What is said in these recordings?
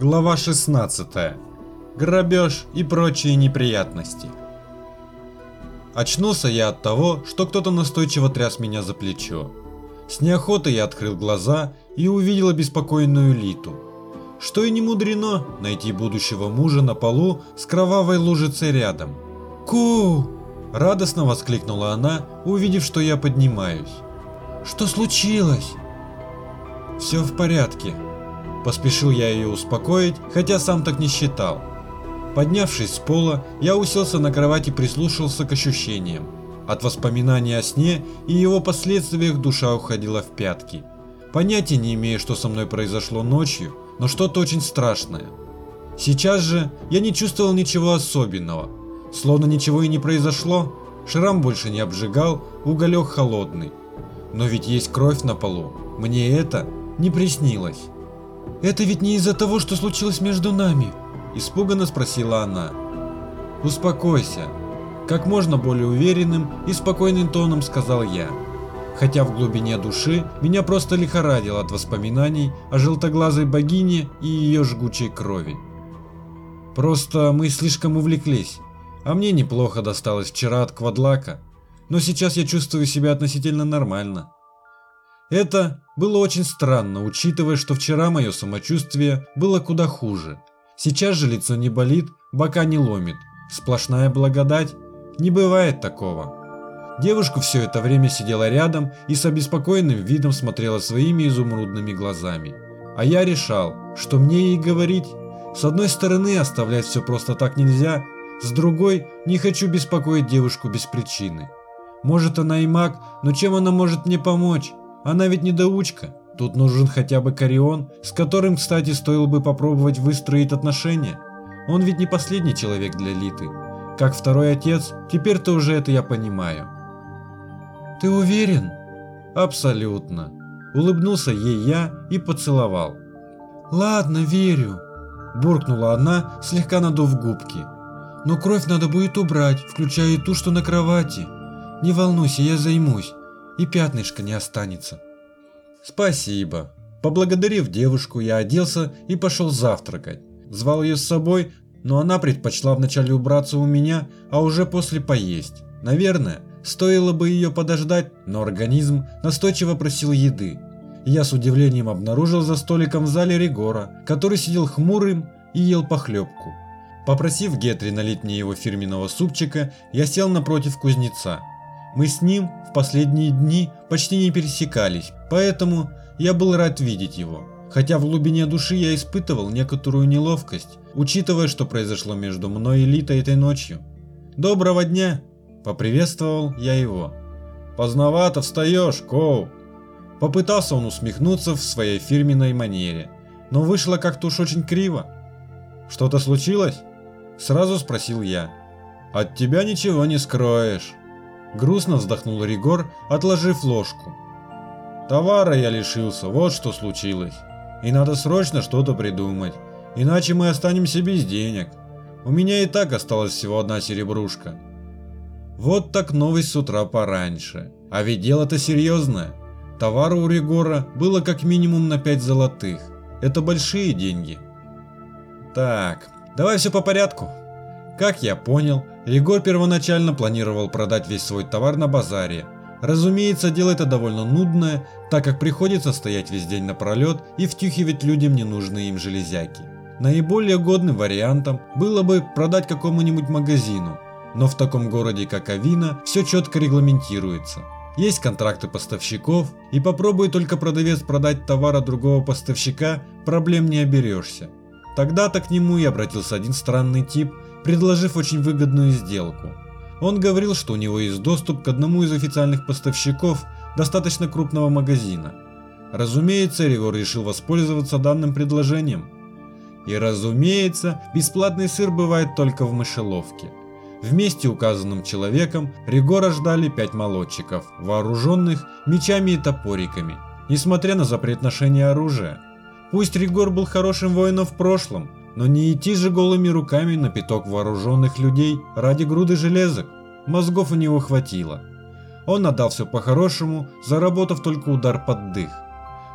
Глава 16. Грабеж и прочие неприятности. Очнулся я от того, что кто-то настойчиво тряс меня за плечо. С неохотой я открыл глаза и увидел обеспокоенную Литу. Что и не мудрено найти будущего мужа на полу с кровавой лужицей рядом. «Ку!» – радостно воскликнула она, увидев, что я поднимаюсь. «Что случилось?» «Все в порядке», Поспешил я ее успокоить, хотя сам так не считал. Поднявшись с пола, я уселся на кровать и прислушался к ощущениям. От воспоминаний о сне и его последствиях душа уходила в пятки. Понятия не имею, что со мной произошло ночью, но что-то очень страшное. Сейчас же я не чувствовал ничего особенного. Словно ничего и не произошло, шрам больше не обжигал, уголек холодный. Но ведь есть кровь на полу, мне это не приснилось. «Это ведь не из-за того, что случилось между нами?» – испуганно спросила она. «Успокойся», – как можно более уверенным и спокойным тоном сказал я. Хотя в глубине души меня просто лихорадило от воспоминаний о желтоглазой богине и ее жгучей крови. Просто мы слишком увлеклись, а мне неплохо досталось вчера от Квадлака, но сейчас я чувствую себя относительно нормально. Это было очень странно, учитывая, что вчера мое самочувствие было куда хуже. Сейчас же лицо не болит, бока не ломит. Сплошная благодать. Не бывает такого. Девушка все это время сидела рядом и с обеспокоенным видом смотрела своими изумрудными глазами. А я решал, что мне ей говорить. С одной стороны, оставлять все просто так нельзя, с другой, не хочу беспокоить девушку без причины. Может она и маг, но чем она может мне помочь? Она ведь недоучка. Тут нужен хотя бы Карион, с которым, кстати, стоило бы попробовать выстроить отношения. Он ведь не последний человек для Литы. Как второй отец, теперь-то уже это я понимаю. Ты уверен? Абсолютно. Улыбнулся ей я и поцеловал. Ладно, верю. Буркнула она, слегка надув губки. Но кровь надо будет убрать, включая и ту, что на кровати. Не волнуйся, я займусь и пятнышка не останется. Спасибо. Поблагодарив девушку, я оделся и пошел завтракать. Звал ее с собой, но она предпочла вначале убраться у меня, а уже после поесть. Наверное, стоило бы ее подождать, но организм настойчиво просил еды. Я с удивлением обнаружил за столиком в зале Ригора, который сидел хмурым и ел похлебку. Попросив Гетри налить мне его фирменного супчика, я сел напротив кузнеца. Мы с ним в последние дни почти не пересекались, поэтому я был рад видеть его. Хотя в глубине души я испытывал некоторую неловкость, учитывая, что произошло между мной и Литой этой ночью. «Доброго дня!» – поприветствовал я его. «Поздновато встаешь, Коу!» Попытался он усмехнуться в своей фирменной манере, но вышло как-то уж очень криво. «Что-то случилось?» – сразу спросил я. «От тебя ничего не скроешь», Грустно вздохнул Ригор, отложив ложку. Товара я лишился, вот что случилось. И надо срочно что-то придумать, иначе мы останемся без денег. У меня и так осталась всего одна серебрушка. Вот так новость с утра пораньше. А ведь дело-то серьезное. Товара у Ригора было как минимум на 5 золотых. Это большие деньги. Так, давай все по порядку. Как я понял, Егор первоначально планировал продать весь свой товар на базаре. Разумеется, дело это довольно нудное, так как приходится стоять весь день напролет и втюхивать людям ненужные им железяки. Наиболее годным вариантом было бы продать какому-нибудь магазину, но в таком городе как Авина все четко регламентируется. Есть контракты поставщиков, и попробуй только продавец продать товар от другого поставщика, проблем не оберешься. Тогда-то к нему и обратился один странный тип, предложив очень выгодную сделку. Он говорил, что у него есть доступ к одному из официальных поставщиков достаточно крупного магазина. Разумеется, Ригор решил воспользоваться данным предложением. И разумеется, бесплатный сыр бывает только в мышеловке. Вместе указанным человеком Ригора ждали пять молодчиков, вооруженных мечами и топориками, несмотря на запрет ношения оружия. Пусть Ригор был хорошим воином в прошлом, но не идти же голыми руками на пяток вооруженных людей ради груды железок. Мозгов у него хватило. Он отдал все по-хорошему, заработав только удар под дых.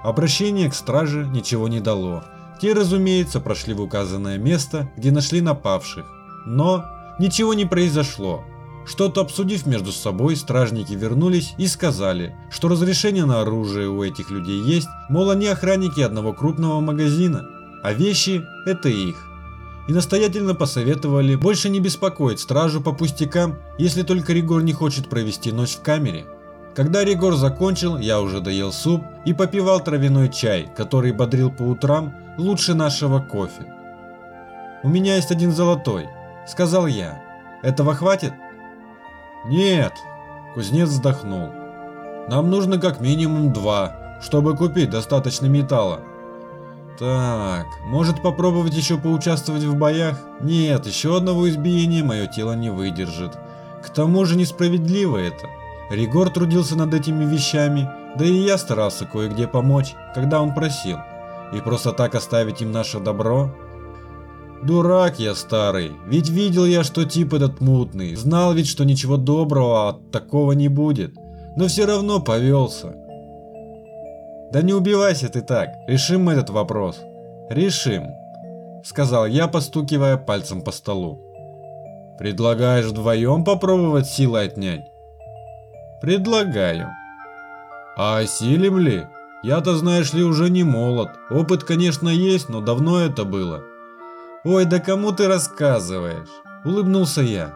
Обращение к страже ничего не дало. Те, разумеется, прошли в указанное место, где нашли напавших. Но ничего не произошло. Что-то обсудив между собой, стражники вернулись и сказали, что разрешение на оружие у этих людей есть, мол они охранники одного крупного магазина, а вещи – это их. И настоятельно посоветовали больше не беспокоить стражу по пустякам, если только Ригор не хочет провести ночь в камере. Когда Ригор закончил, я уже доел суп и попивал травяной чай, который бодрил по утрам лучше нашего кофе. «У меня есть один золотой», – сказал я. «Этого хватит?» «Нет», – кузнец вздохнул. «Нам нужно как минимум два, чтобы купить достаточно металла». «Так, может попробовать еще поучаствовать в боях? Нет, еще одного избиения мое тело не выдержит. К тому же несправедливо это». Ригор трудился над этими вещами, да и я старался кое-где помочь, когда он просил. И просто так оставить им наше добро? Дурак я старый, ведь видел я, что тип этот мутный, знал ведь, что ничего доброго от такого не будет, но все равно повелся. Да не убивайся ты так, решим этот вопрос. Решим, сказал я, постукивая пальцем по столу. Предлагаешь вдвоем попробовать силы отнять? Предлагаю. А осилим ли? Я-то, знаешь ли, уже не молод. Опыт, конечно, есть, но давно это было. Ой, да кому ты рассказываешь? Улыбнулся я.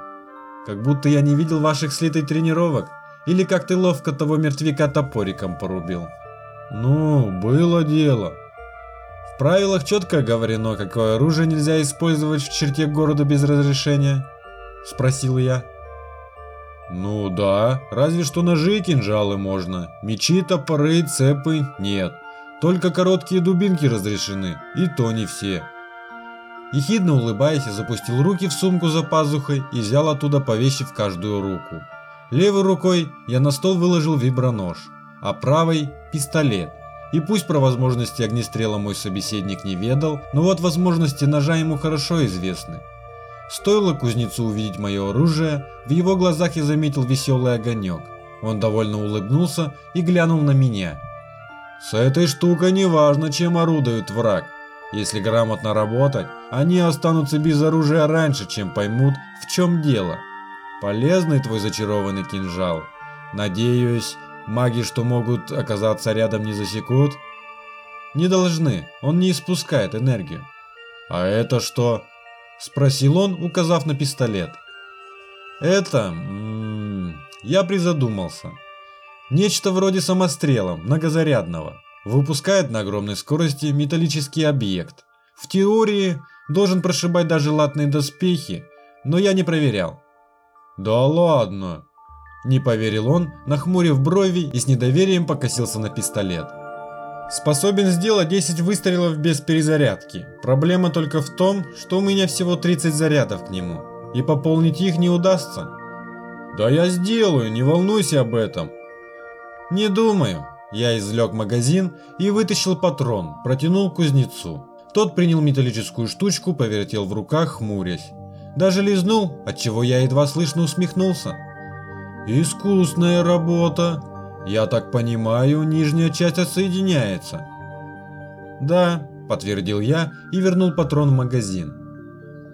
Как будто я не видел ваших слитой тренировок. Или как ты ловко того мертвяка топориком порубил. Ну, было дело. В правилах четко говорено, какое оружие нельзя использовать в черте города без разрешения. Спросил я. Ну да, разве что ножи и кинжалы можно. Мечи, топоры, цепы нет. Только короткие дубинки разрешены, и то не все. Ехидно улыбаясь, запустил руки в сумку за пазухой и взял оттуда по вещи в каждую руку. Левой рукой я на стол выложил вибронож, а правой – пистолет. И пусть про возможности огнестрела мой собеседник не ведал, но вот возможности ножа ему хорошо известны. Стоило кузнецу увидеть мое оружие, в его глазах я заметил веселый огонек. Он довольно улыбнулся и глянул на меня. С этой штукой не важно, чем орудует враг. Если грамотно работать, они останутся без оружия раньше, чем поймут, в чем дело. Полезный твой зачарованный кинжал. Надеюсь, маги, что могут оказаться рядом, не засекут? Не должны, он не испускает энергию. А это что? Спросил он, указав на пистолет. Это... М -м, я призадумался. Нечто вроде самострела, многозарядного. Выпускает на огромной скорости металлический объект. В теории должен прошибать даже латные доспехи, но я не проверял. Да ладно. Не поверил он, нахмурив брови и с недоверием покосился на пистолет. Способен сделать 10 выстрелов без перезарядки. Проблема только в том, что у меня всего 30 зарядов к нему, и пополнить их не удастся. Да я сделаю, не волнуйся об этом. Не думаю. Я извлек магазин и вытащил патрон, протянул кузнецу. Тот принял металлическую штучку, повертел в руках, хмурясь. Даже лизнул, отчего я едва слышно усмехнулся. Искусная работа. Я так понимаю, нижняя часть отсоединяется. Да, подтвердил я и вернул патрон в магазин.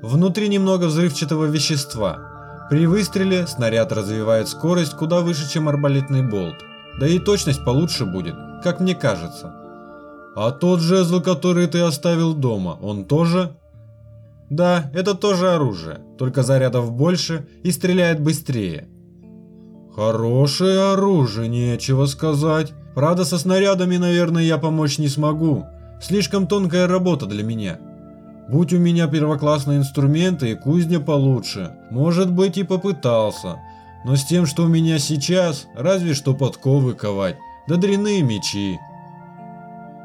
Внутри немного взрывчатого вещества. При выстреле снаряд развивает скорость куда выше, чем арбалетный болт. Да и точность получше будет, как мне кажется. А тот жезл, который ты оставил дома, он тоже? Да, это тоже оружие, только зарядов больше и стреляет быстрее. Хорошее оружие, нечего сказать. Правда, со снарядами, наверное, я помочь не смогу. Слишком тонкая работа для меня. Будь у меня первоклассные инструменты и кузня получше, может быть и попытался. Но с тем, что у меня сейчас, разве что подковы ковать, да дряные мечи.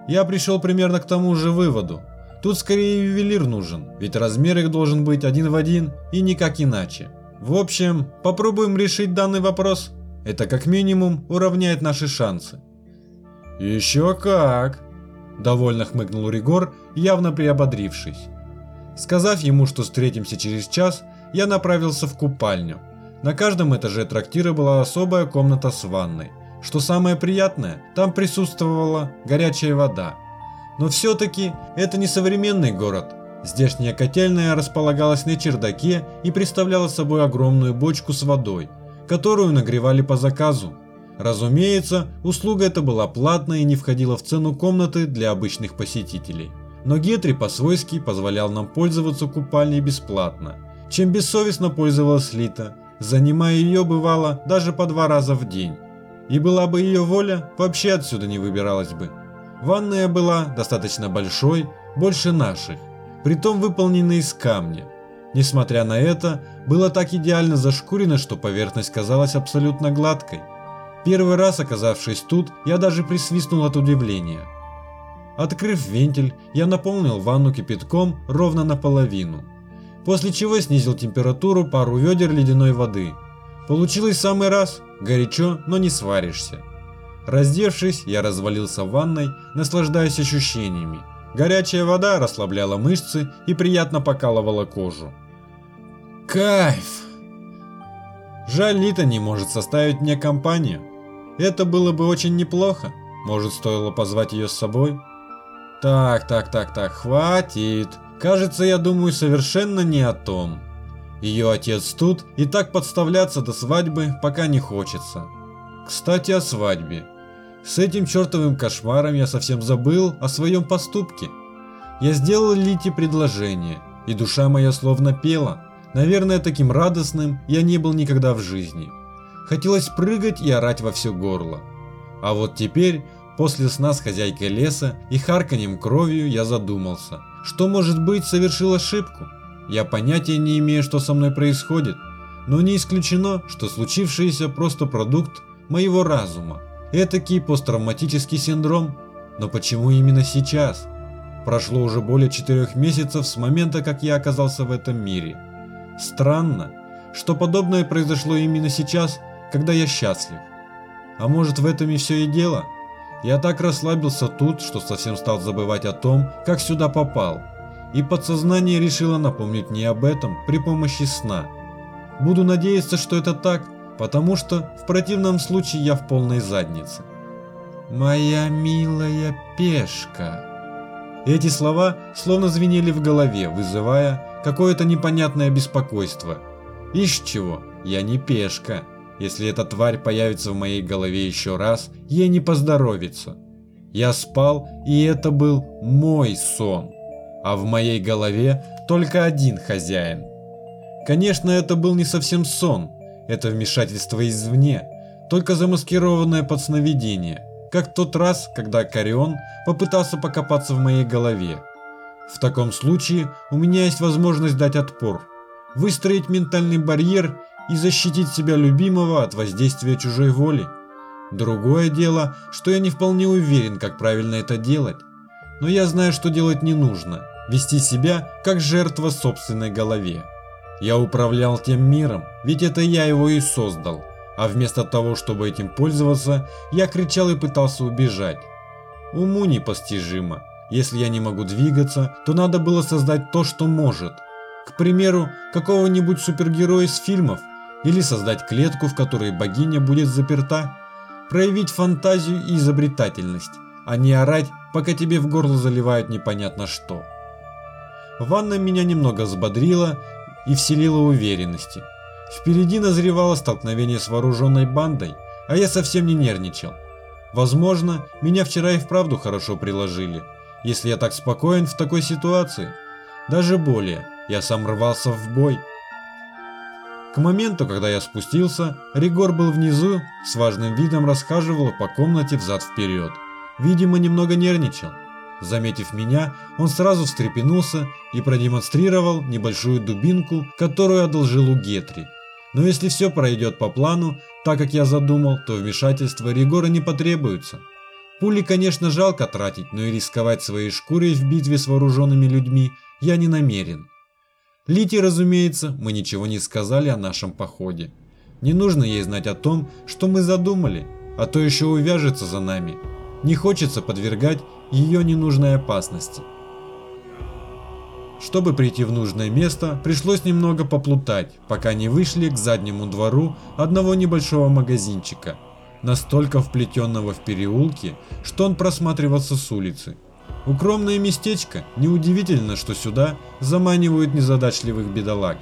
Я пришел примерно к тому же выводу. Тут скорее ювелир нужен, ведь размер их должен быть один в один и никак иначе. В общем, попробуем решить данный вопрос. Это как минимум уравняет наши шансы. Еще как! Довольно хмыкнул Ригор, явно приободрившись. Сказав ему, что встретимся через час, я направился в купальню. На каждом этаже трактира была особая комната с ванной. Что самое приятное, там присутствовала горячая вода. Но все-таки это не современный город. Здешняя котельная располагалась на чердаке и представляла собой огромную бочку с водой, которую нагревали по заказу. Разумеется, услуга эта была платная и не входила в цену комнаты для обычных посетителей. Но Гетри по-свойски позволял нам пользоваться купальней бесплатно, чем бессовестно пользовалась Лита, занимая ее бывало даже по два раза в день. И была бы ее воля, вообще отсюда не выбиралась бы. Ванная была достаточно большой, больше наших, притом выполненной из камня. Несмотря на это, было так идеально зашкурено, что поверхность казалась абсолютно гладкой. Первый раз оказавшись тут, я даже присвистнул от удивления. Открыв вентиль, я наполнил ванну кипятком ровно наполовину, после чего снизил температуру пару ведер ледяной воды. Получилось самый раз, горячо, но не сваришься. Раздевшись, я развалился в ванной, наслаждаясь ощущениями. Горячая вода расслабляла мышцы и приятно покалывала кожу. Кайф! Жаль, Лита не может составить мне компанию. Это было бы очень неплохо. Может, стоило позвать ее с собой? Так, так, так, так, хватит. Кажется, я думаю совершенно не о том. Ее отец тут, и так подставляться до свадьбы пока не хочется. Кстати, о свадьбе. С этим чертовым кошмаром я совсем забыл о своем поступке. Я сделал Лите предложение, и душа моя словно пела. Наверное, таким радостным я не был никогда в жизни. Хотелось прыгать и орать во все горло. А вот теперь, после сна с хозяйкой леса и харканьем кровью, я задумался, что может быть совершил ошибку. Я понятия не имею, что со мной происходит, но не исключено, что случившееся просто продукт моего разума. Этакий посттравматический синдром. Но почему именно сейчас? Прошло уже более четырех месяцев с момента, как я оказался в этом мире. Странно, что подобное произошло именно сейчас, когда я счастлив. А может в этом и все и дело? Я так расслабился тут, что совсем стал забывать о том, как сюда попал. И подсознание решило напомнить мне об этом при помощи сна. Буду надеяться, что это так, потому что в противном случае я в полной заднице. «Моя милая пешка». Эти слова словно звенели в голове, вызывая какое-то непонятное беспокойство. Ишь чего, я не пешка. Если эта тварь появится в моей голове еще раз, ей не поздоровится. Я спал, и это был мой сон. А в моей голове только один хозяин. Конечно, это был не совсем сон. Это вмешательство извне, только замаскированное под сновидение. Как тот раз, когда Карион попытался покопаться в моей голове. В таком случае у меня есть возможность дать отпор. Выстроить ментальный барьер и защитить себя любимого от воздействия чужой воли. Другое дело, что я не вполне уверен, как правильно это делать. Но я знаю, что делать не нужно. Вести себя, как жертва собственной голове. Я управлял тем миром, ведь это я его и создал. А вместо того, чтобы этим пользоваться, я кричал и пытался убежать. Уму непостижимо. Если я не могу двигаться, то надо было создать то, что может. К примеру, какого-нибудь супергероя из фильмов, или создать клетку, в которой богиня будет заперта. Проявить фантазию и изобретательность, а не орать, пока тебе в горло заливают непонятно что. Ванна меня немного взбодрила и вселила уверенности. Впереди назревало столкновение с вооруженной бандой, а я совсем не нервничал. Возможно, меня вчера и вправду хорошо приложили, если я так спокоен в такой ситуации. Даже более, я сам рвался в бой, к моменту, когда я спустился, Ригор был внизу, с важным видом расхаживал по комнате взад-вперед. Видимо, немного нервничал. Заметив меня, он сразу встрепенулся и продемонстрировал небольшую дубинку, которую одолжил у Гетри. Но если все пройдет по плану, так как я задумал, то вмешательство Ригора не потребуется. Пули, конечно, жалко тратить, но и рисковать своей шкурой в битве с вооруженными людьми я не намерен. Лите, разумеется, мы ничего не сказали о нашем походе. Не нужно ей знать о том, что мы задумали, а то еще увяжется за нами. Не хочется подвергать ее ненужной опасности. Чтобы прийти в нужное место, пришлось немного поплутать, пока не вышли к заднему двору одного небольшого магазинчика, настолько вплетенного в переулки, что он просматривался с улицы. Укромное местечко, неудивительно, что сюда заманивают незадачливых бедолаг.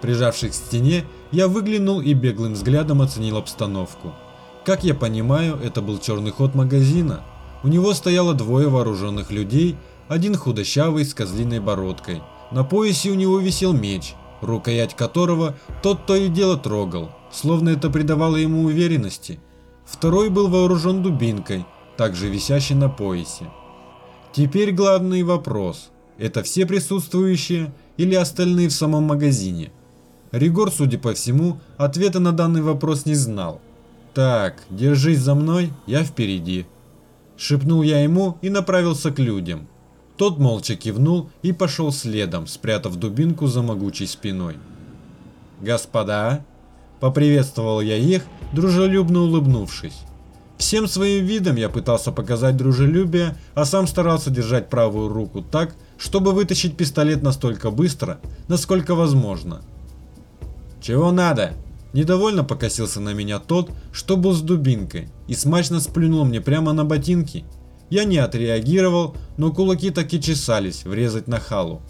Прижавшись к стене, я выглянул и беглым взглядом оценил обстановку. Как я понимаю, это был черный ход магазина. У него стояло двое вооруженных людей, один худощавый с козлиной бородкой. На поясе у него висел меч, рукоять которого тот то и дело трогал, словно это придавало ему уверенности. Второй был вооружен дубинкой, также висящей на поясе. Теперь главный вопрос. Это все присутствующие или остальные в самом магазине? Ригор, судя по всему, ответа на данный вопрос не знал. «Так, держись за мной, я впереди», – шепнул я ему и направился к людям. Тот молча кивнул и пошел следом, спрятав дубинку за могучей спиной. «Господа!» – поприветствовал я их, дружелюбно улыбнувшись. Всем своим видом я пытался показать дружелюбие, а сам старался держать правую руку так, чтобы вытащить пистолет настолько быстро, насколько возможно. «Чего надо?» Недовольно покосился на меня тот, что был с дубинкой, и смачно сплюнул мне прямо на ботинки. Я не отреагировал, но кулаки так и чесались врезать на халу.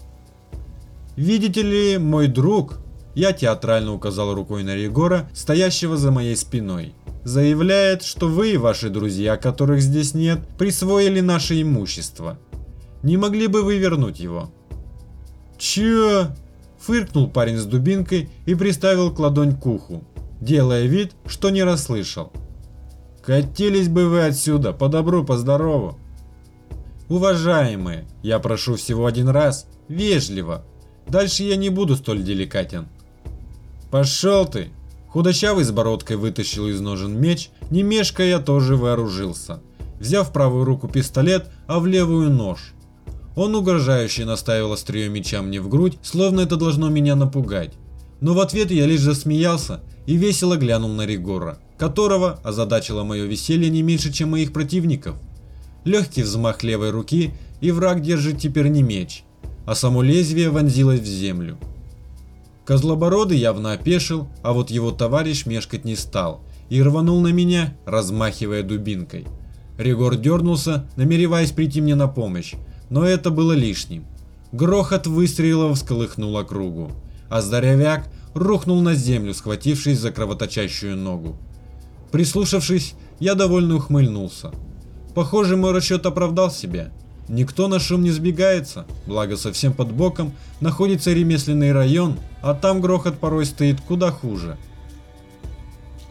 «Видите ли, мой друг?» Я театрально указал рукой на Регора, стоящего за моей спиной заявляет, что вы и ваши друзья, которых здесь нет, присвоили наше имущество. Не могли бы вы вернуть его? Чё? Фыркнул парень с дубинкой и приставил к ладонь к уху, делая вид, что не расслышал. Катились бы вы отсюда, по добру, по здорову. Уважаемые, я прошу всего один раз, вежливо. Дальше я не буду столь деликатен. Пошел ты, Худощавый с бородкой вытащил из ножен меч, не мешкая тоже вооружился, взяв в правую руку пистолет, а в левую нож. Он угрожающе наставил острие меча мне в грудь, словно это должно меня напугать. Но в ответ я лишь засмеялся и весело глянул на Ригора, которого озадачило мое веселье не меньше, чем моих противников. Легкий взмах левой руки, и враг держит теперь не меч, а само лезвие вонзилось в землю. Козлобородый явно опешил, а вот его товарищ мешкать не стал и рванул на меня, размахивая дубинкой. Ригор дернулся, намереваясь прийти мне на помощь, но это было лишним. Грохот выстрелов всколыхнул округу, а здоровяк рухнул на землю, схватившись за кровоточащую ногу. Прислушавшись, я довольно ухмыльнулся. Похоже, мой расчет оправдал себя. Никто на шум не сбегается, благо совсем под боком находится ремесленный район, а там грохот порой стоит куда хуже.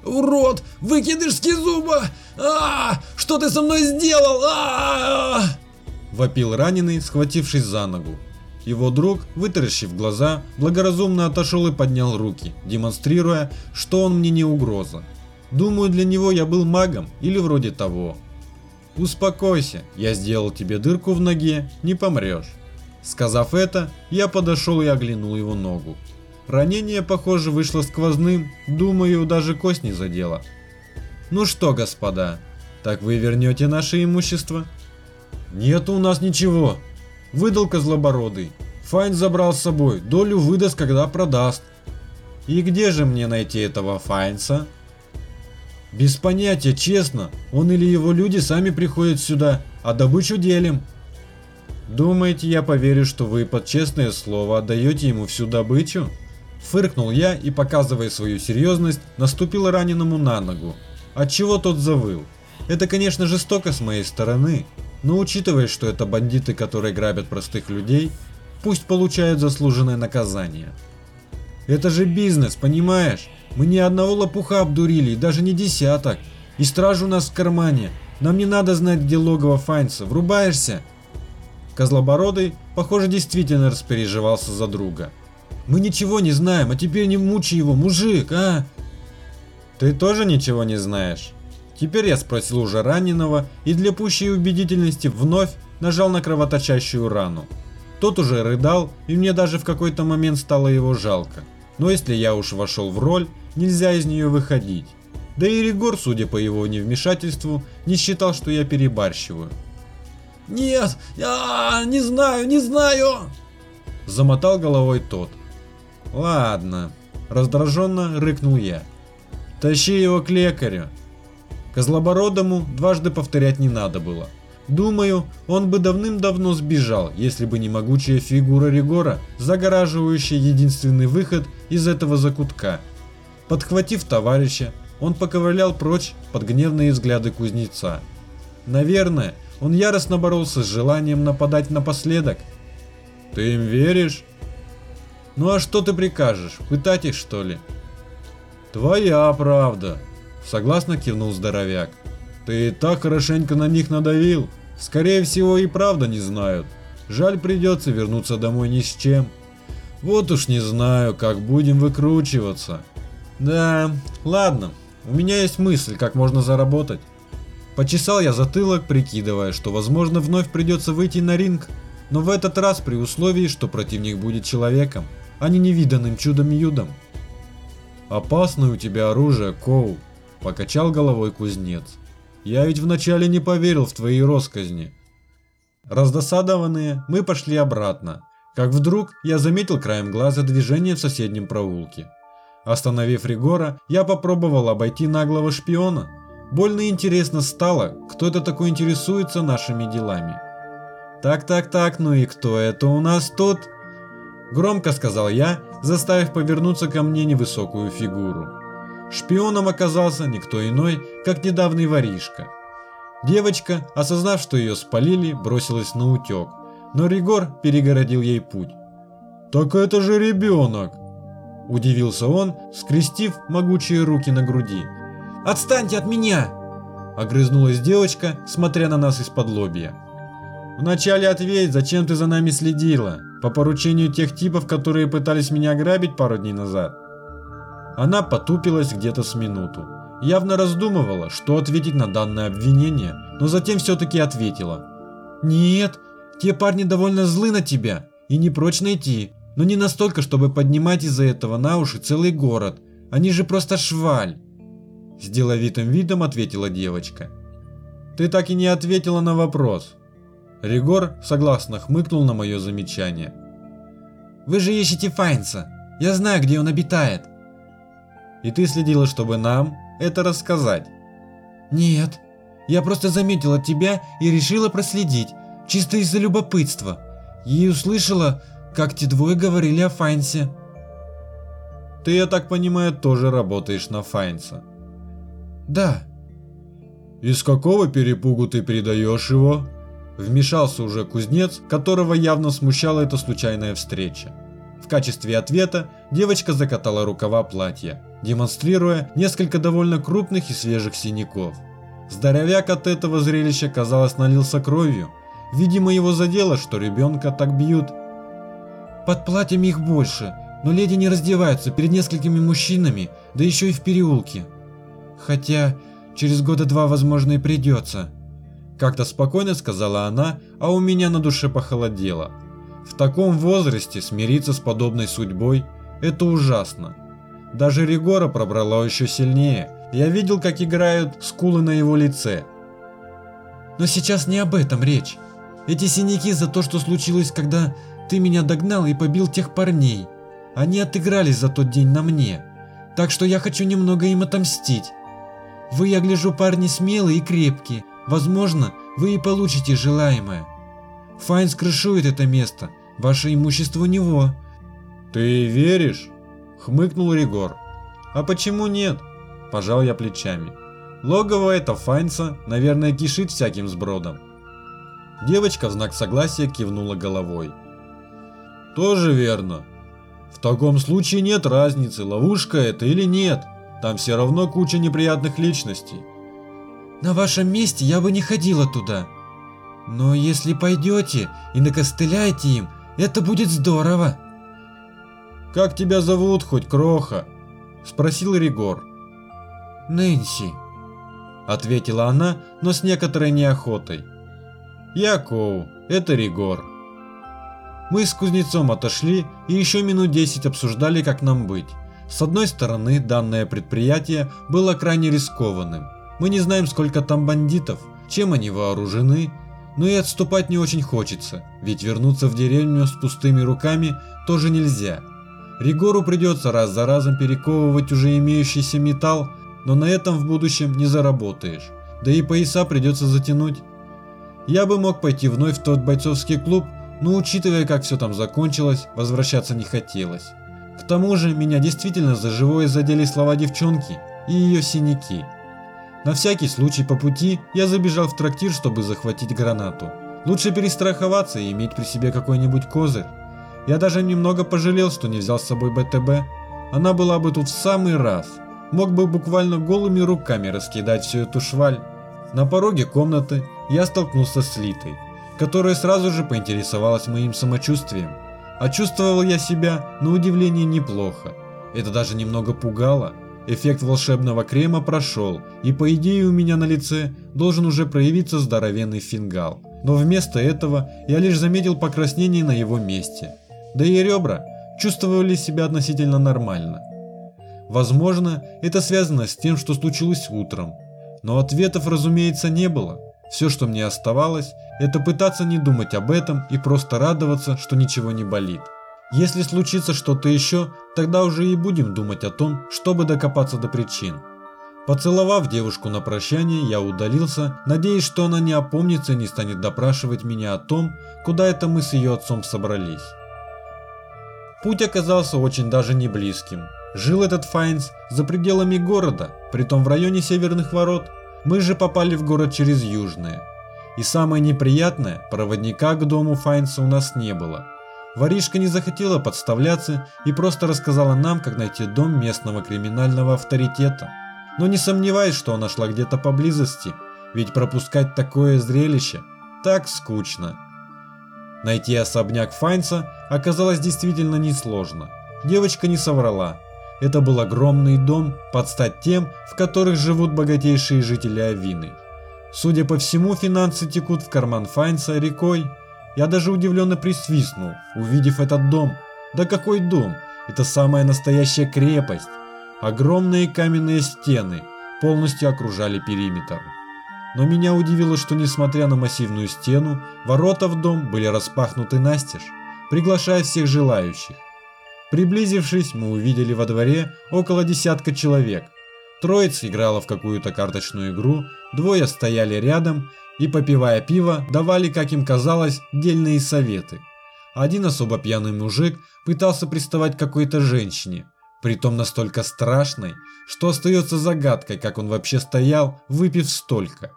«Урод! Выкидыш зуба! а, Что ты со мной сделал? а, Вопил раненый, схватившись за ногу. Его друг, вытаращив глаза, благоразумно отошел и поднял руки, демонстрируя, что он мне не угроза. Думаю, для него я был магом или вроде того. «Успокойся, я сделал тебе дырку в ноге, не помрешь». Сказав это, я подошел и оглянул его ногу. Ранение, похоже, вышло сквозным, думаю, даже кость не задела. «Ну что, господа, так вы вернете наше имущество?» «Нет у нас ничего», – выдал козлобородый. «Файн забрал с собой, долю выдаст, когда продаст». «И где же мне найти этого Файнса?» Без понятия, честно. Он или его люди сами приходят сюда, а добычу делим. Думаете, я поверю, что вы под честное слово отдаете ему всю добычу? Фыркнул я и, показывая свою серьезность, наступил раненому на ногу, отчего тот завыл. Это, конечно, жестоко с моей стороны, но учитывая, что это бандиты, которые грабят простых людей, пусть получают заслуженное наказание. Это же бизнес, понимаешь? Мы ни одного лопуха обдурили, даже не десяток. И страж у нас в кармане. Нам не надо знать, где логово Файнса. Врубаешься?» Козлобородый, похоже, действительно распереживался за друга. «Мы ничего не знаем, а теперь не мучи его, мужик, а!» «Ты тоже ничего не знаешь?» Теперь я спросил уже раненого и для пущей убедительности вновь нажал на кровоточащую рану. Тот уже рыдал, и мне даже в какой-то момент стало его жалко. Но если я уж вошел в роль, нельзя из нее выходить. Да и Ригор, судя по его невмешательству, не считал, что я перебарщиваю. «Нет, я не знаю, не знаю!» Замотал головой тот. «Ладно», раздраженно рыкнул я. «Тащи его к лекарю». Козлобородому дважды повторять не надо было. Думаю, он бы давным-давно сбежал, если бы не могучая фигура Ригора, загораживающая единственный выход из этого закутка. Подхватив товарища, он поковылял прочь под гневные взгляды кузнеца. Наверное, он яростно боролся с желанием нападать напоследок. Ты им веришь? Ну а что ты прикажешь, пытать их что ли? Твоя правда, согласно кивнул здоровяк. Ты так хорошенько на них надавил. Скорее всего и правда не знают. Жаль придется вернуться домой ни с чем. Вот уж не знаю, как будем выкручиваться. Да, ладно, у меня есть мысль, как можно заработать. Почесал я затылок, прикидывая, что возможно вновь придется выйти на ринг, но в этот раз при условии, что противник будет человеком, а не невиданным чудом-юдом. «Опасное у тебя оружие, Коу», – покачал головой кузнец. «Я ведь вначале не поверил в твои росказни». Раздосадованные, мы пошли обратно, как вдруг я заметил краем глаза движение в соседнем проулке. Остановив Ригора, я попробовал обойти наглого шпиона. Больно интересно стало, кто это такой интересуется нашими делами. «Так-так-так, ну и кто это у нас тут?» Громко сказал я, заставив повернуться ко мне невысокую фигуру. Шпионом оказался никто иной, как недавний воришка. Девочка, осознав, что ее спалили, бросилась на утек, но Ригор перегородил ей путь. «Так это же ребенок!» Удивился он, скрестив могучие руки на груди. «Отстаньте от меня!» Огрызнулась девочка, смотря на нас из-под лобья. «Вначале ответь, зачем ты за нами следила? По поручению тех типов, которые пытались меня ограбить пару дней назад?» Она потупилась где-то с минуту. Явно раздумывала, что ответить на данное обвинение, но затем все-таки ответила. «Нет, те парни довольно злы на тебя и не прочь найти, но не настолько, чтобы поднимать из-за этого на уши целый город. Они же просто шваль!» С деловитым видом ответила девочка. «Ты так и не ответила на вопрос». Ригор согласно хмыкнул на мое замечание. «Вы же ищете Файнса. Я знаю, где он обитает». «И ты следила, чтобы нам это рассказать?» «Нет. Я просто заметила тебя и решила проследить, чисто из-за любопытства. И услышала, как те двое говорили о Файнсе. Ты, я так понимаю, тоже работаешь на Файнса. Да. Из какого перепугу ты передаешь его? Вмешался уже кузнец, которого явно смущала эта случайная встреча. В качестве ответа девочка закатала рукава платья, демонстрируя несколько довольно крупных и свежих синяков. Здоровяк от этого зрелища, казалось, налился кровью. Видимо, его задело, что ребенка так бьют под платьем их больше, но леди не раздеваются перед несколькими мужчинами, да еще и в переулке. Хотя, через года два, возможно, и придется. Как-то спокойно сказала она, а у меня на душе похолодело. В таком возрасте смириться с подобной судьбой – это ужасно. Даже Ригора пробрала еще сильнее. Я видел, как играют скулы на его лице. Но сейчас не об этом речь. Эти синяки за то, что случилось, когда ты меня догнал и побил тех парней. Они отыгрались за тот день на мне. Так что я хочу немного им отомстить. Вы, я гляжу, парни смелые и крепкие. Возможно, вы и получите желаемое. Файн скрышует это место. Ваше имущество у него. Ты веришь? Хмыкнул Ригор. А почему нет? Пожал я плечами. Логово это Файнса, наверное, кишит всяким сбродом. Девочка в знак согласия кивнула головой. Тоже верно. В таком случае нет разницы, ловушка это или нет. Там все равно куча неприятных личностей. На вашем месте я бы не ходила туда. Но если пойдете и накостыляете им, это будет здорово. Как тебя зовут хоть, Кроха? Спросил Ригор. Нэнси. Ответила она, но с некоторой неохотой. Яков, это Ригор. Мы с кузнецом отошли и еще минут 10 обсуждали, как нам быть. С одной стороны, данное предприятие было крайне рискованным. Мы не знаем, сколько там бандитов, чем они вооружены, но и отступать не очень хочется, ведь вернуться в деревню с пустыми руками тоже нельзя. Ригору придется раз за разом перековывать уже имеющийся металл, но на этом в будущем не заработаешь, да и пояса придется затянуть. Я бы мог пойти вновь в тот бойцовский клуб, но учитывая, как все там закончилось, возвращаться не хотелось. К тому же, меня действительно за живое задели слова девчонки и ее синяки. На всякий случай по пути я забежал в трактир, чтобы захватить гранату. Лучше перестраховаться и иметь при себе какой-нибудь козырь. Я даже немного пожалел, что не взял с собой БТБ. Она была бы тут в самый раз. Мог бы буквально голыми руками раскидать всю эту шваль. На пороге комнаты я столкнулся с Литой, которая сразу же поинтересовалась моим самочувствием. А чувствовал я себя, на удивление, неплохо. Это даже немного пугало. Эффект волшебного крема прошел, и по идее у меня на лице должен уже проявиться здоровенный фингал. Но вместо этого я лишь заметил покраснение на его месте. Да и ребра чувствовали себя относительно нормально. Возможно, это связано с тем, что случилось утром. Но ответов, разумеется, не было. Все, что мне оставалось, это пытаться не думать об этом и просто радоваться, что ничего не болит. Если случится что-то еще, тогда уже и будем думать о том, чтобы докопаться до причин. Поцеловав девушку на прощание, я удалился, надеясь, что она не опомнится и не станет допрашивать меня о том, куда это мы с ее отцом собрались. Путь оказался очень даже не близким. Жил этот Файнс за пределами города, притом в районе Северных ворот. Мы же попали в город через Южные. И самое неприятное, проводника к дому Файнса у нас не было. Воришка не захотела подставляться и просто рассказала нам, как найти дом местного криминального авторитета. Но не сомневаюсь, что она шла где-то поблизости, ведь пропускать такое зрелище так скучно. Найти особняк Файнса оказалось действительно несложно. Девочка не соврала. Это был огромный дом, под стать тем, в которых живут богатейшие жители Авины. Судя по всему, финансы текут в карман Файнса рекой. Я даже удивленно присвистнул, увидев этот дом. Да какой дом? Это самая настоящая крепость. Огромные каменные стены полностью окружали периметр. Но меня удивило, что несмотря на массивную стену, ворота в дом были распахнуты настежь, приглашая всех желающих. Приблизившись, мы увидели во дворе около десятка человек, Троица играла в какую-то карточную игру, двое стояли рядом и, попивая пиво, давали, как им казалось, дельные советы. Один особо пьяный мужик пытался приставать к какой-то женщине, притом настолько страшной, что остается загадкой, как он вообще стоял, выпив столько.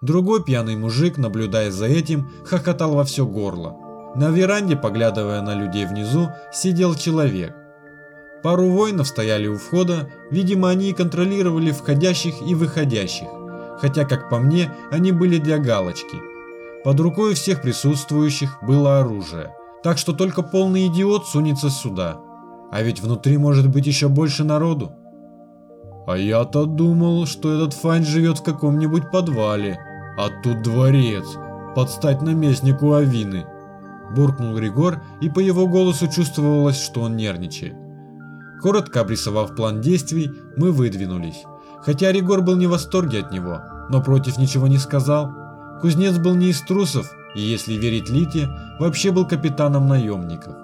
Другой пьяный мужик, наблюдая за этим, хохотал во все горло. На веранде, поглядывая на людей внизу, сидел человек. Пару воинов стояли у входа, видимо они контролировали входящих и выходящих, хотя как по мне они были для галочки. Под рукой у всех присутствующих было оружие, так что только полный идиот сунется сюда. А ведь внутри может быть еще больше народу. А я-то думал, что этот Файн живет в каком-нибудь подвале, а тут дворец, подстать наместнику Авины. Буркнул Ригор, и по его голосу чувствовалось, что он нервничает. Коротко обрисовав план действий, мы выдвинулись. Хотя Ригор был не в восторге от него, но против ничего не сказал. Кузнец был не из трусов, и если верить Лите, вообще был капитаном наемников.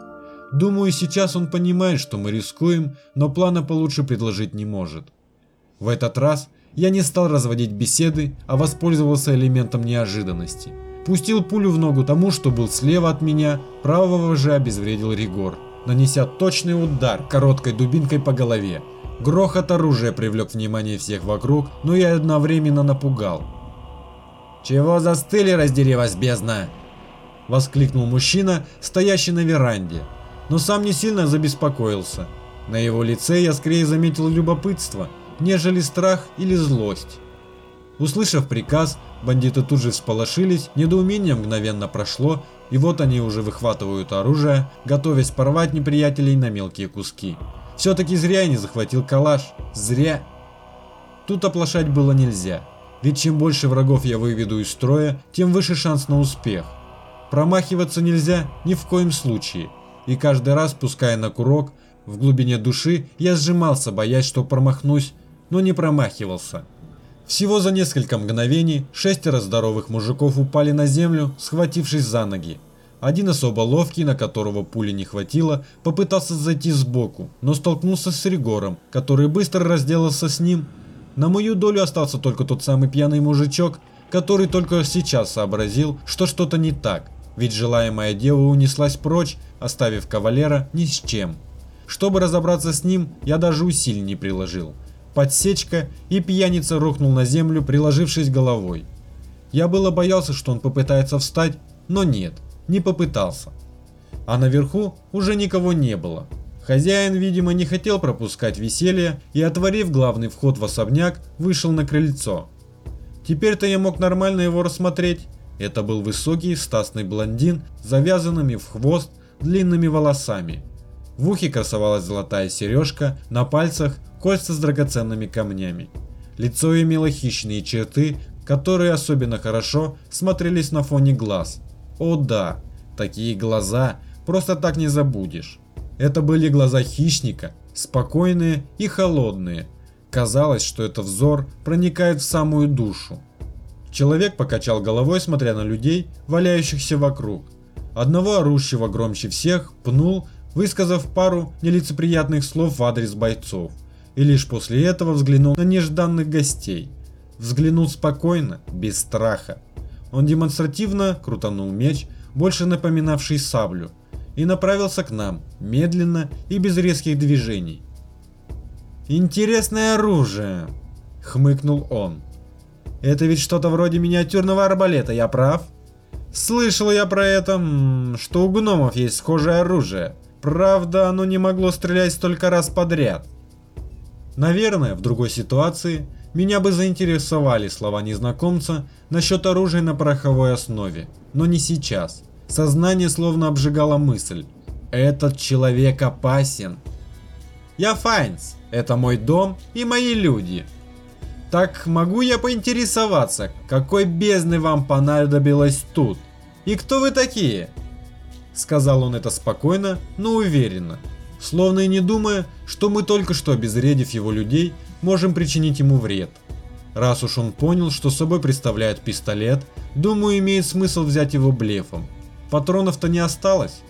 Думаю, сейчас он понимает, что мы рискуем, но плана получше предложить не может. В этот раз я не стал разводить беседы, а воспользовался элементом неожиданности. Пустил пулю в ногу тому, что был слева от меня, правого же обезвредил Ригор нанеся точный удар короткой дубинкой по голове. Грохот оружия привлек внимание всех вокруг, но и одновременно напугал. «Чего застыли, раздери вас, бездна?» Воскликнул мужчина, стоящий на веранде, но сам не сильно забеспокоился. На его лице я скорее заметил любопытство, нежели страх или злость. Услышав приказ, бандиты тут же всполошились, недоумение мгновенно прошло, и вот они уже выхватывают оружие, готовясь порвать неприятелей на мелкие куски. Все-таки зря я не захватил калаш. Зря. Тут оплошать было нельзя. Ведь чем больше врагов я выведу из строя, тем выше шанс на успех. Промахиваться нельзя ни в коем случае. И каждый раз, пуская на курок, в глубине души я сжимался, боясь, что промахнусь, но не промахивался. Всего за несколько мгновений шестеро здоровых мужиков упали на землю, схватившись за ноги. Один особо ловкий, на которого пули не хватило, попытался зайти сбоку, но столкнулся с Ригором, который быстро разделался с ним. На мою долю остался только тот самый пьяный мужичок, который только сейчас сообразил, что что-то не так, ведь желаемая дева унеслась прочь, оставив кавалера ни с чем. Чтобы разобраться с ним, я даже усилий не приложил. Подсечка, и пьяница рухнул на землю, приложившись головой. Я было боялся, что он попытается встать, но нет, не попытался. А наверху уже никого не было. Хозяин, видимо, не хотел пропускать веселье и, отворив главный вход в особняк, вышел на крыльцо. Теперь-то я мог нормально его рассмотреть. Это был высокий стасный блондин с завязанными в хвост длинными волосами. В ухе красовалась золотая сережка, на пальцах кольца с драгоценными камнями. Лицо имело хищные черты, которые особенно хорошо смотрелись на фоне глаз. О да, такие глаза просто так не забудешь. Это были глаза хищника, спокойные и холодные. Казалось, что этот взор проникает в самую душу. Человек покачал головой, смотря на людей, валяющихся вокруг. Одного орущего громче всех пнул, высказав пару нелицеприятных слов в адрес бойцов, и лишь после этого взглянул на нежданных гостей. Взглянул спокойно, без страха. Он демонстративно крутанул меч, больше напоминавший саблю, и направился к нам, медленно и без резких движений. «Интересное оружие!» — хмыкнул он. «Это ведь что-то вроде миниатюрного арбалета, я прав?» «Слышал я про это, что у гномов есть схожее оружие. Правда, оно не могло стрелять столько раз подряд». Наверное, в другой ситуации меня бы заинтересовали слова незнакомца насчет оружия на пороховой основе, но не сейчас. Сознание словно обжигала мысль. Этот человек опасен. Я Файнс, это мой дом и мои люди. Так могу я поинтересоваться, какой бездны вам понадобилось тут? И кто вы такие? Сказал он это спокойно, но уверенно. Словно и не думая, что мы только что обезвредив его людей, можем причинить ему вред. Раз уж он понял, что собой представляет пистолет, думаю имеет смысл взять его блефом. Патронов-то не осталось.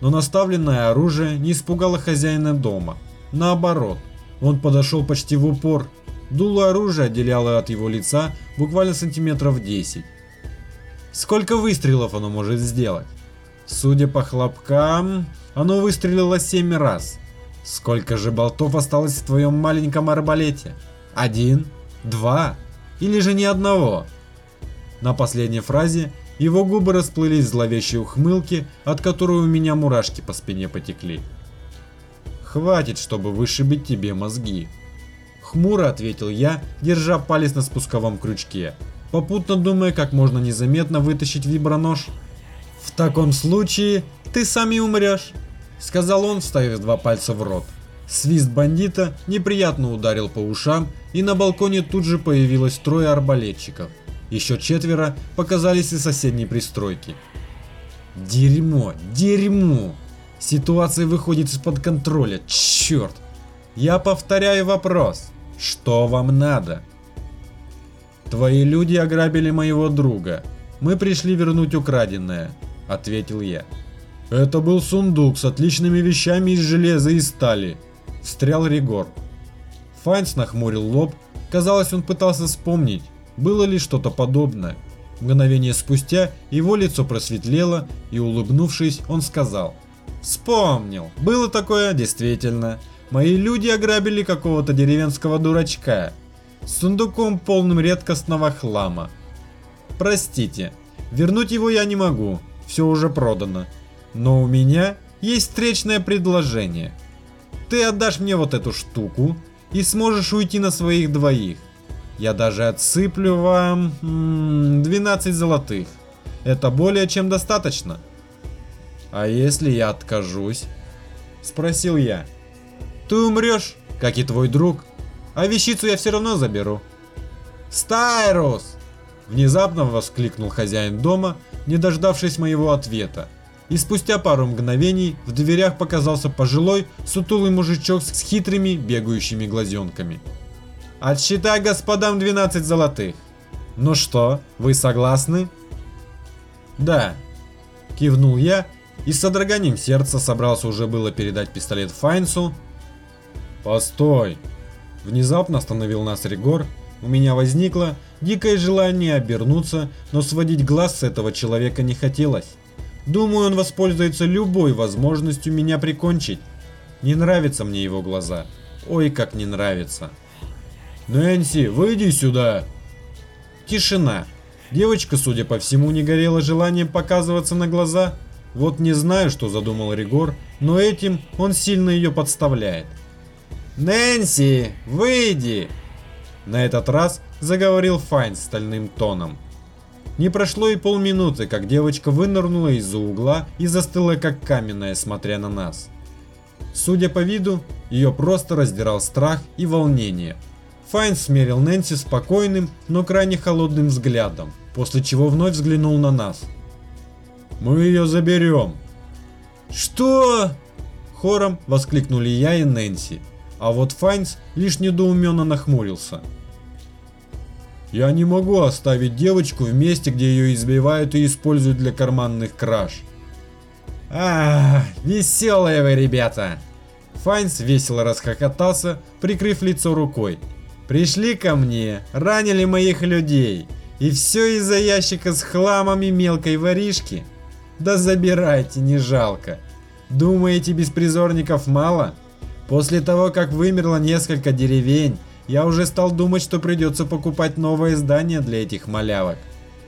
Но наставленное оружие не испугало хозяина дома. Наоборот, он подошел почти в упор. Дуло оружия отделяло от его лица буквально сантиметров 10. Сколько выстрелов оно может сделать? Судя по хлопкам, оно выстрелило 7 раз. Сколько же болтов осталось в твоем маленьком арбалете? Один? Два? Или же ни одного? На последней фразе его губы расплылись в зловещей ухмылке, от которой у меня мурашки по спине потекли. «Хватит, чтобы вышибить тебе мозги», — хмуро ответил я, держа палец на спусковом крючке, попутно думая, как можно незаметно вытащить вибронож. «В таком случае ты сам и умрешь», — сказал он, вставив два пальца в рот. Свист бандита неприятно ударил по ушам, и на балконе тут же появилось трое арбалетчиков. Еще четверо показались из соседней пристройки. Дерьмо, дерьмо! Ситуация выходит из-под контроля, черт! Я повторяю вопрос. Что вам надо? Твои люди ограбили моего друга. Мы пришли вернуть украденное, ответил я. Это был сундук с отличными вещами из железа и стали, встрял Ригор. Файнс нахмурил лоб, казалось он пытался вспомнить, было ли что-то подобное? Мгновение спустя его лицо просветлело, и улыбнувшись, он сказал. «Вспомнил. Было такое, действительно. Мои люди ограбили какого-то деревенского дурачка. С сундуком полным редкостного хлама. Простите, вернуть его я не могу, все уже продано. Но у меня есть встречное предложение. Ты отдашь мне вот эту штуку и сможешь уйти на своих двоих. Я даже отсыплю вам 12 золотых. Это более чем достаточно. А если я откажусь? Спросил я. Ты умрешь, как и твой друг. А вещицу я все равно заберу. Стайрус! Внезапно воскликнул хозяин дома, не дождавшись моего ответа. И спустя пару мгновений в дверях показался пожилой, сутулый мужичок с хитрыми бегающими глазенками. Отсчитай господам 12 золотых. Ну что, вы согласны? Да. Кивнул я и с содроганием сердца собрался уже было передать пистолет Файнсу. Постой. Внезапно остановил нас Ригор у меня возникло дикое желание обернуться, но сводить глаз с этого человека не хотелось. Думаю, он воспользуется любой возможностью меня прикончить. Не нравятся мне его глаза. Ой, как не нравится. «Нэнси, выйди сюда!» Тишина. Девочка, судя по всему, не горела желанием показываться на глаза. Вот не знаю, что задумал Ригор, но этим он сильно ее подставляет. «Нэнси, выйди!» На этот раз заговорил Файн стальным тоном. Не прошло и полминуты, как девочка вынырнула из-за угла и застыла как каменная, смотря на нас. Судя по виду, ее просто раздирал страх и волнение. Файн смерил Нэнси спокойным, но крайне холодным взглядом, после чего вновь взглянул на нас. «Мы ее заберем!» «Что?» Хором воскликнули я и Нэнси, а вот Файнс лишь недоуменно нахмурился. Я не могу оставить девочку в месте, где ее избивают и используют для карманных краж. А, веселые вы ребята! Файнс весело расхохотался, прикрыв лицо рукой. Пришли ко мне, ранили моих людей. И все из-за ящика с хламом и мелкой воришки? Да забирайте, не жалко. Думаете, беспризорников мало? После того, как вымерло несколько деревень, я уже стал думать, что придется покупать новое здание для этих малявок.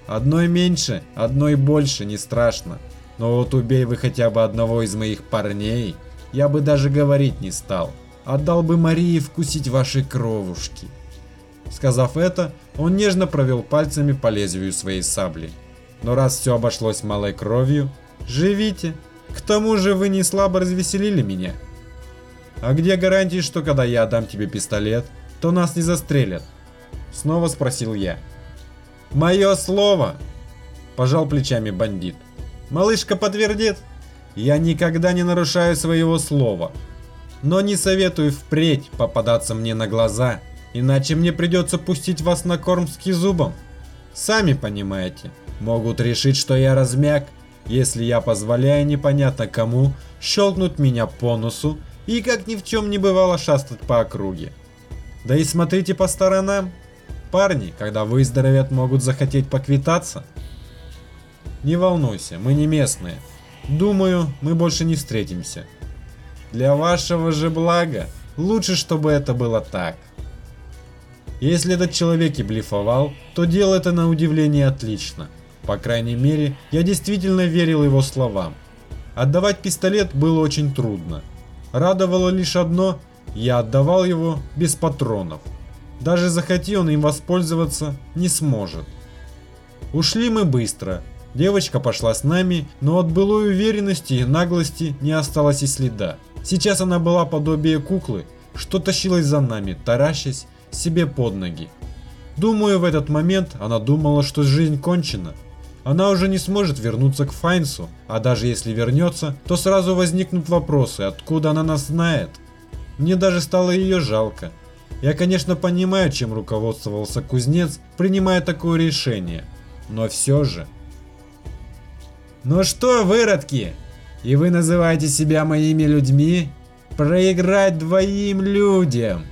Одной меньше, одной больше, не страшно. Но вот убей вы хотя бы одного из моих парней, я бы даже говорить не стал. Отдал бы Марии вкусить ваши кровушки. Сказав это, он нежно провел пальцами по лезвию своей сабли. Но раз все обошлось малой кровью, живите. К тому же вы не слабо развеселили меня. А где гарантии, что когда я отдам тебе пистолет, то нас не застрелят? Снова спросил я. Мое слово! Пожал плечами бандит. Малышка подтвердит. Я никогда не нарушаю своего слова. Но не советую впредь попадаться мне на глаза, иначе мне придется пустить вас на корм с кизубом. Сами понимаете, могут решить, что я размяк, если я позволяю непонятно кому щелкнуть меня по носу и как ни в чем не бывало шастать по округе. Да и смотрите по сторонам. Парни, когда выздоровят, могут захотеть поквитаться. Не волнуйся, мы не местные. Думаю, мы больше не встретимся. Для вашего же блага, лучше, чтобы это было так. Если этот человек и блефовал, то делал это на удивление отлично. По крайней мере, я действительно верил его словам. Отдавать пистолет было очень трудно. Радовало лишь одно, я отдавал его без патронов. Даже захоти он им воспользоваться, не сможет. Ушли мы быстро. Девочка пошла с нами, но от былой уверенности и наглости не осталось и следа. Сейчас она была подобие куклы, что тащилась за нами, таращась себе под ноги. Думаю, в этот момент она думала, что жизнь кончена. Она уже не сможет вернуться к Файнсу, а даже если вернется, то сразу возникнут вопросы, откуда она нас знает. Мне даже стало ее жалко. Я, конечно, понимаю, чем руководствовался кузнец, принимая такое решение. Но все же... «Ну что, выродки? И вы называете себя моими людьми? Проиграть двоим людям!»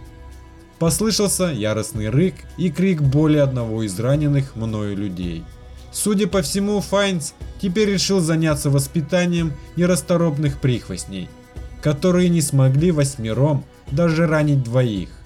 Послышался яростный рык и крик боли одного из раненых мною людей. Судя по всему, Файнс теперь решил заняться воспитанием нерасторопных прихвостней которые не смогли восьмером даже ранить двоих.